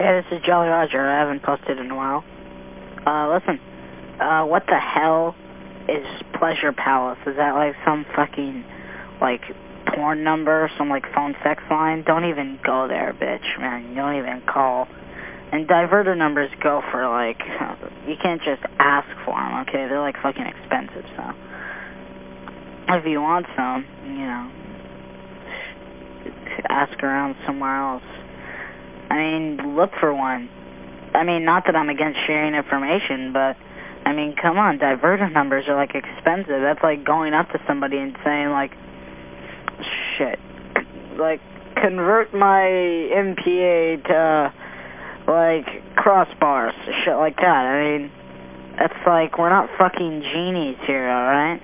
Hey, this is Jolly Roger. I haven't posted in a while. Uh, listen. Uh, what the hell is Pleasure Palace? Is that like some fucking, like, porn number, some like phone sex line? Don't even go there, bitch, man. You don't even call. And diverter numbers go for like, you can't just ask for them, okay? They're like fucking expensive, so. If you want some, you know, ask around somewhere else. I mean, look for one. I mean, not that I'm against sharing information, but, I mean, come on, diverter numbers are like expensive. That's like going up to somebody and saying like, shit, like, convert my MPA to, like, crossbars, shit like that. I mean, that's like, we're not fucking genies here, alright?